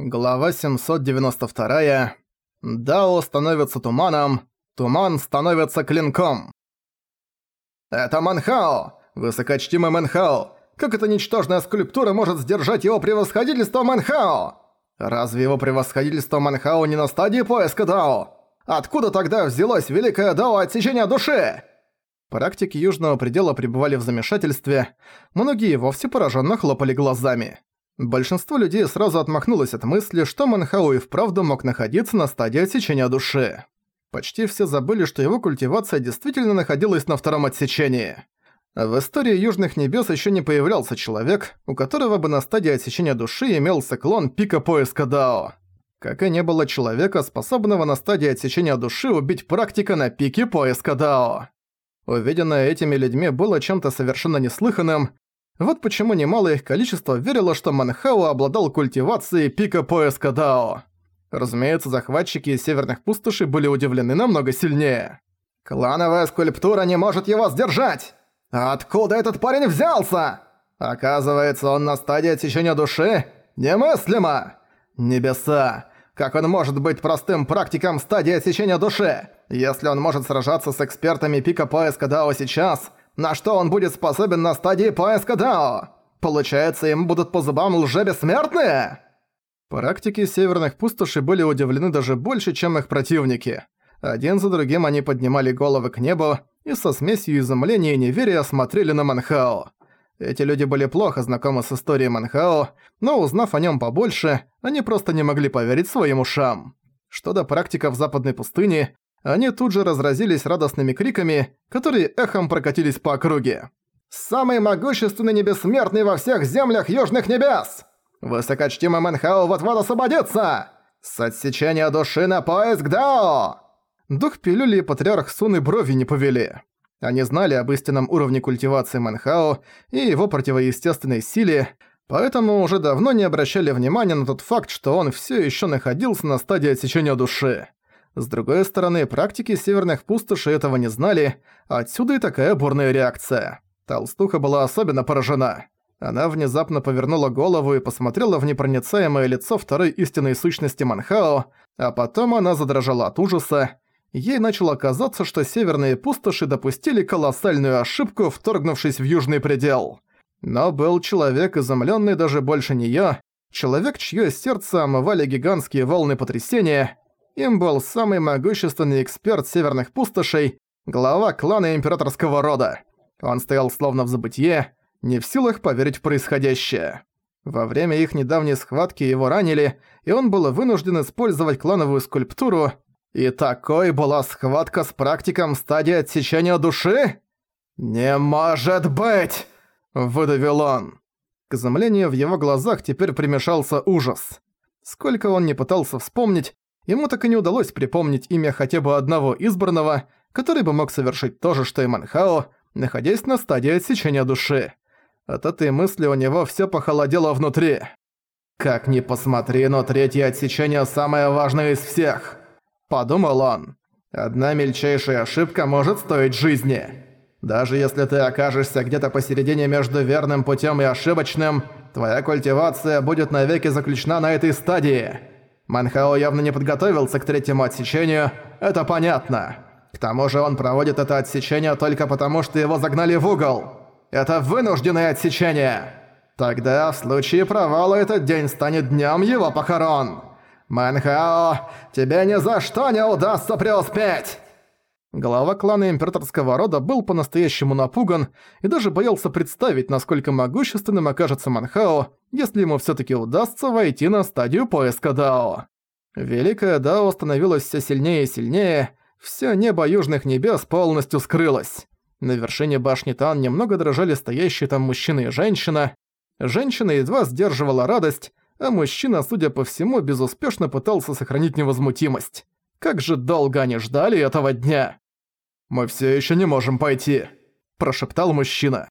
Глава 792. Дао становится туманом, туман становится клинком. «Это Манхао! Высокочтимый Манхао! Как эта ничтожная скульптура может сдержать его превосходительство Манхао? Разве его превосходительство Манхао не на стадии поиска Дао? Откуда тогда взялось великое Дао отсечения души?» Практики Южного Предела пребывали в замешательстве, многие вовсе пораженно хлопали глазами. Большинство людей сразу отмахнулось от мысли, что Манхау и вправду мог находиться на стадии отсечения души. Почти все забыли, что его культивация действительно находилась на втором отсечении. В истории Южных Небес еще не появлялся человек, у которого бы на стадии отсечения души имелся клон пика поиска Дао. Как и не было человека, способного на стадии отсечения души убить практика на пике поиска Дао. Увиденное этими людьми было чем-то совершенно неслыханным, вот почему немалое их количество верило, что Манхао обладал культивацией пика поиска Дао. Разумеется, захватчики из северных пустошей были удивлены намного сильнее. «Клановая скульптура не может его сдержать! Откуда этот парень взялся? Оказывается, он на стадии отсечения души? Немыслимо! Небеса! Как он может быть простым практиком стадии отсечения души? Если он может сражаться с экспертами пика поиска Дао сейчас, на что он будет способен на стадии поиска Дао? Получается, им будут по зубам лже-бессмертные? Практики северных пустошей были удивлены даже больше, чем их противники. Один за другим они поднимали головы к небу и со смесью изумления и неверия смотрели на Манхао. Эти люди были плохо знакомы с историей Манхао, но узнав о нем побольше, они просто не могли поверить своим ушам. Что до практиков западной пустыни, они тут же разразились радостными криками, которые эхом прокатились по округе. «Самый могущественный небессмертный во всех землях Южных Небес! Высокочтимый Мэнхао вот-вот освободится! С отсечения души на поиск Дао!» Дух пилюли и патриарх Суны брови не повели. Они знали об истинном уровне культивации Мэнхао и его противоестественной силе, поэтому уже давно не обращали внимания на тот факт, что он все еще находился на стадии отсечения души. С другой стороны, практики северных пустошей этого не знали, отсюда и такая бурная реакция. Толстуха была особенно поражена. Она внезапно повернула голову и посмотрела в непроницаемое лицо второй истинной сущности Манхао, а потом она задрожала от ужаса. Ей начало казаться, что северные пустоши допустили колоссальную ошибку, вторгнувшись в южный предел. Но был человек, изумлённый даже больше неё, человек, чьё сердце омывали гигантские волны потрясения, им был самый могущественный эксперт северных пустошей, глава клана императорского рода. Он стоял словно в забытье, не в силах поверить в происходящее. Во время их недавней схватки его ранили, и он был вынужден использовать клановую скульптуру. И такой была схватка с практиком стадии отсечения души? «Не может быть!» – выдавил он. К изумлению в его глазах теперь примешался ужас. Сколько он не пытался вспомнить, ему так и не удалось припомнить имя хотя бы одного избранного, который бы мог совершить то же, что и Манхао, находясь на стадии отсечения души. От этой мысли у него всё похолодело внутри. «Как ни посмотри, но третье отсечение самое важное из всех», – подумал он. «Одна мельчайшая ошибка может стоить жизни. Даже если ты окажешься где-то посередине между верным путём и ошибочным, твоя культивация будет навеки заключена на этой стадии». Манхао явно не подготовился к третьему отсечению, это понятно. К тому же он проводит это отсечение только потому, что его загнали в угол. Это вынужденное отсечение. Тогда, в случае провала, этот день станет днем его похорон. Манхао, тебе ни за что не удастся преуспеть!» Глава клана императорского рода был по-настоящему напуган и даже боялся представить, насколько могущественным окажется Манхао, если ему всё-таки удастся войти на стадию поиска Дао. Великая Дао становилась всё сильнее и сильнее, всё небо южных небес полностью скрылось. На вершине башни Тан немного дрожали стоящие там мужчина и женщина. Женщина едва сдерживала радость, а мужчина, судя по всему, безуспешно пытался сохранить невозмутимость. Как же долго они ждали этого дня! «Мы все еще не можем пойти», – прошептал мужчина.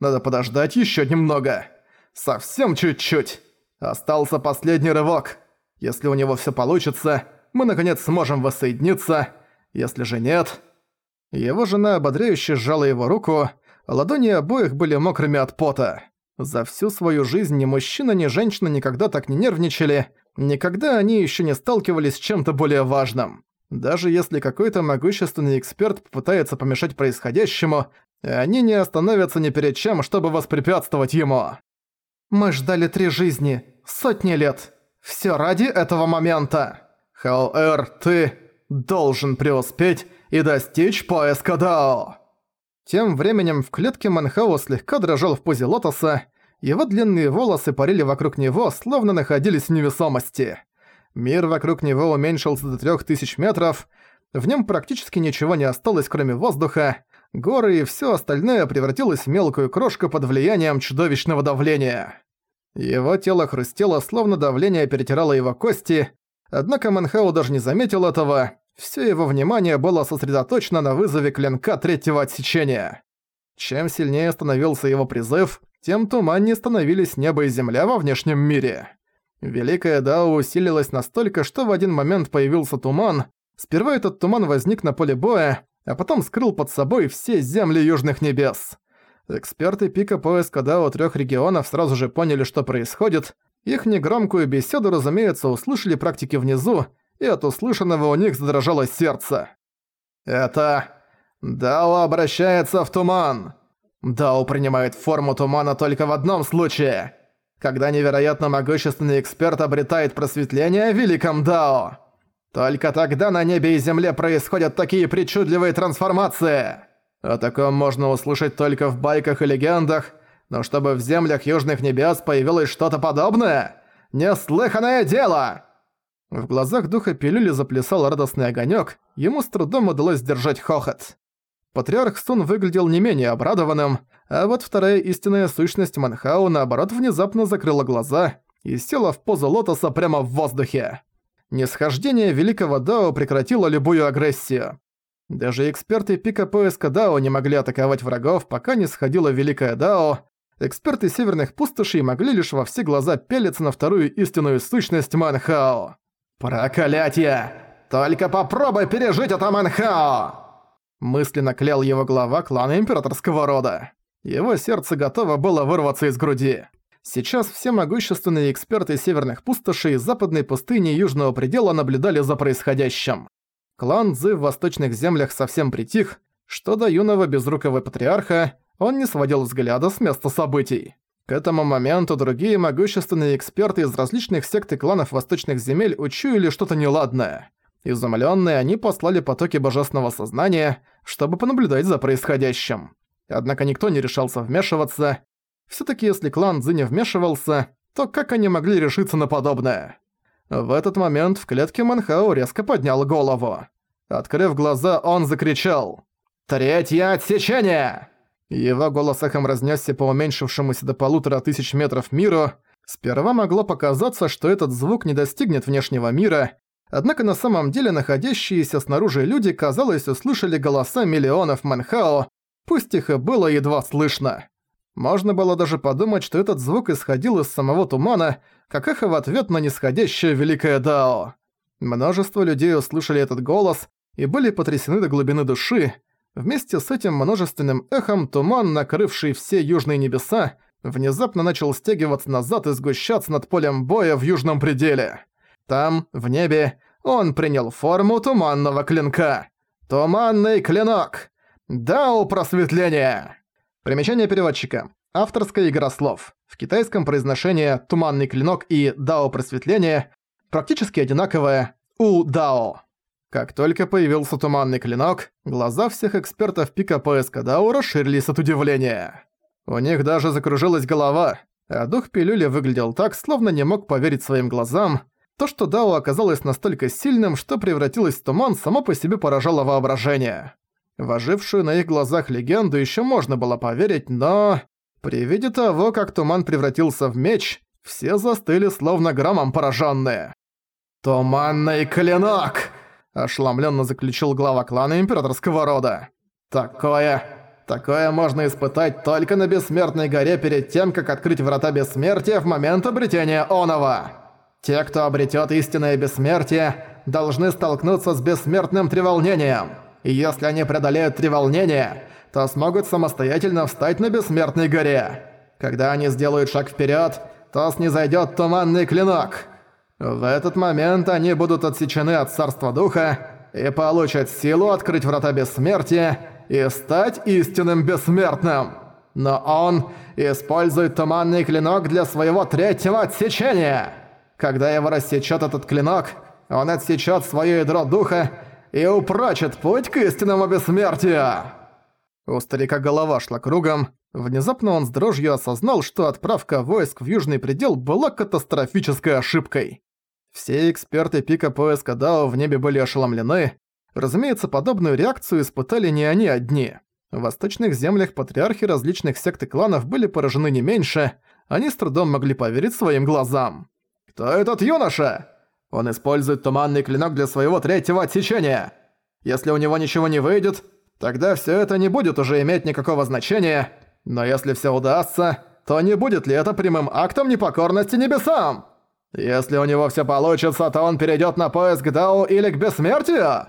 «Надо подождать еще немного. Совсем чуть-чуть. Остался последний рывок. Если у него все получится, мы наконец сможем воссоединиться. Если же нет...» Его жена ободряюще сжала его руку, ладони обоих были мокрыми от пота. За всю свою жизнь ни мужчина, ни женщина никогда так не нервничали, Никогда они еще не сталкивались с чем-то более важным. Даже если какой-то могущественный эксперт попытается помешать происходящему, они не остановятся ни перед чем, чтобы воспрепятствовать ему. Мы ждали три жизни, сотни лет. Все ради этого момента. Хаоэр, ты должен преуспеть и достичь поиска Дао. Тем временем в клетке Манхао слегка дрожал в позе лотоса, его длинные волосы парили вокруг него, словно находились в невесомости. Мир вокруг него уменьшился до 3000 метров, в нем практически ничего не осталось, кроме воздуха, горы и все остальное превратилось в мелкую крошку под влиянием чудовищного давления. Его тело хрустело, словно давление перетирало его кости, однако Манхау даже не заметил этого, все его внимание было сосредоточено на вызове клинка третьего отсечения. Чем сильнее становился его призыв, тем туманнее становились небо и земля во внешнем мире. Великая Дао усилилась настолько, что в один момент появился туман. Сперва этот туман возник на поле боя, а потом скрыл под собой все земли Южных Небес. Эксперты пика поиска Дао трех регионов сразу же поняли, что происходит. Их негромкую беседу, разумеется, услышали практики внизу, и от услышанного у них задрожало сердце. «Это... Дао обращается в туман!» Дао принимает форму тумана только в одном случае, когда невероятно могущественный эксперт обретает просветление в Великом Дао. Только тогда на небе и земле происходят такие причудливые трансформации. О таком можно услышать только в байках и легендах, но чтобы в землях Южных Небес появилось что-то подобное? Неслыханное дело! В глазах духа пилюли заплясал радостный огонек, ему с трудом удалось сдержать хохот. Патриарх Сун выглядел не менее обрадованным, а вот вторая истинная сущность Манхау наоборот внезапно закрыла глаза и села в позу лотоса прямо в воздухе. Нисхождение Великого Дао прекратило любую агрессию. Даже эксперты пика поиска Дао не могли атаковать врагов, пока не сходила Великая Дао. Эксперты Северных Пустошей могли лишь во все глаза пелиться на вторую истинную сущность Манхао. «Проклятие! Только попробуй пережить это Манхао!» Мысленно клял его глава клана императорского рода. Его сердце готово было вырваться из груди. Сейчас все могущественные эксперты северных пустошей, западной пустыни и южного предела наблюдали за происходящим. Клан Цзы в восточных землях совсем притих, что до юного безрукого патриарха он не сводил взгляда с места событий. К этому моменту другие могущественные эксперты из различных сект и кланов восточных земель учуяли что-то неладное. Изумлённые они послали потоки божественного сознания, чтобы понаблюдать за происходящим. Однако никто не решался вмешиваться. Всё-таки если клан Цзы не вмешивался, то как они могли решиться на подобное? В этот момент в клетке Манхао резко поднял голову. Открыв глаза, он закричал «Третье отсечение!» Его голос эхом разнесся по уменьшившемуся до полутора тысяч метров миру. Сперва могло показаться, что этот звук не достигнет внешнего мира, Однако на самом деле находящиеся снаружи люди, казалось, услышали голоса миллионов Манхао, пусть их и было едва слышно. Можно было даже подумать, что этот звук исходил из самого тумана, как эхо в ответ на нисходящее Великое Дао. Множество людей услышали этот голос и были потрясены до глубины души. Вместе с этим множественным эхом туман, накрывший все южные небеса, внезапно начал стягиваться назад и сгущаться над полем боя в южном пределе. Там, в небе, он принял форму туманного клинка. Туманный клинок. Дао просветления. Примечание переводчика. Авторская игра слов. В китайском произношение «туманный клинок» и «дао просветления» практически одинаковое «у дао». Как только появился туманный клинок, глаза всех экспертов пика поиска дао расширились от удивления. У них даже закружилась голова, а дух пилюли выглядел так, словно не мог поверить своим глазам, то, что Дао оказалось настолько сильным, что превратилось в туман, само по себе поражало воображение. В ожившую на их глазах легенду еще можно было поверить, но... При виде того, как туман превратился в меч, все застыли словно громом пораженные. «Туманный клинок!» – ошеломленно заключил глава клана императорского рода. «Такое... такое можно испытать только на Бессмертной горе перед тем, как открыть врата Бессмертия в момент обретения Онова!» Те, кто обретет истинное бессмертие, должны столкнуться с бессмертным треволнением. И если они преодолеют треволнение, то смогут самостоятельно встать на бессмертной горе. Когда они сделают шаг вперед, то снизойдет туманный клинок. В этот момент они будут отсечены от Царства Духа и получат силу открыть врата бессмертия и стать истинным бессмертным. Но он использует туманный клинок для своего третьего отсечения. Когда его рассечет этот клинок, он отсечет свое ядро духа и упрочит путь к истинному бессмертию. У старика голова шла кругом. Внезапно он с дрожью осознал, что отправка войск в Южный предел была катастрофической ошибкой. Все эксперты пика поиска Дао в небе были ошеломлены. Разумеется, подобную реакцию испытали не они одни. В восточных землях патриархи различных сект и кланов были поражены не меньше, они с трудом могли поверить своим глазам. «Кто этот юноша? Он использует туманный клинок для своего третьего отсечения. Если у него ничего не выйдет, тогда все это не будет уже иметь никакого значения, но если все удастся, то не будет ли это прямым актом непокорности небесам?» Если у него все получится, то он перейдет на поиск Дао или к бессмертию?»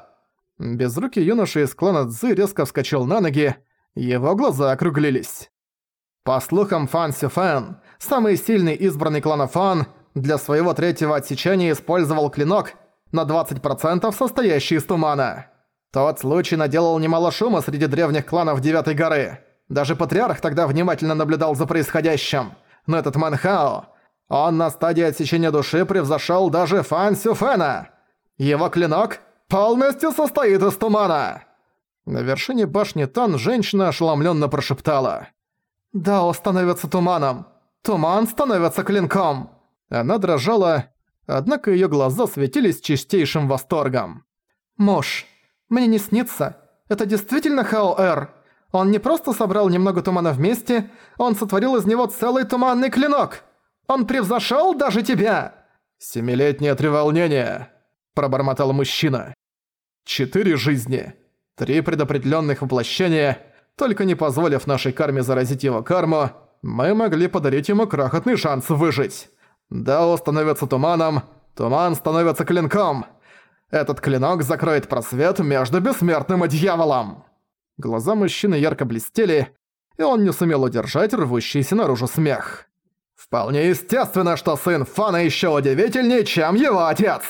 Безрукий юноша из клана Цзы резко вскочил на ноги, его глаза округлились. По слухам, Фан Сюфэн, самый сильный избранный клана Фан, для своего третьего отсечения использовал клинок на 20% состоящий из тумана. Тот случай наделал немало шума среди древних кланов Девятой горы. Даже Патриарх тогда внимательно наблюдал за происходящим. Но этот Манхао он на стадии отсечения души превзошел даже Фан Сюфена. Его клинок полностью состоит из тумана. На вершине башни Тан женщина ошеломленно прошептала. «Дао становится туманом. Туман становится клинком». Она дрожала, однако ее глаза светились чистейшим восторгом. «Муж, мне не снится. Это действительно Хао-Эр. Он не просто собрал немного тумана вместе, он сотворил из него целый туманный клинок!» Он превзошел даже тебя!» «Семилетнее треволнение», – пробормотал мужчина. «Четыре жизни, три предопределенных воплощения, только не позволив нашей карме заразить его карму, мы могли подарить ему крохотный шанс выжить. Дао становится туманом, туман становится клинком. Этот клинок закроет просвет между бессмертным и дьяволом». Глаза мужчины ярко блестели, и он не сумел удержать рвущийся наружу смех. Вполне естественно, что сын Фана еще удивительнее, чем его отец.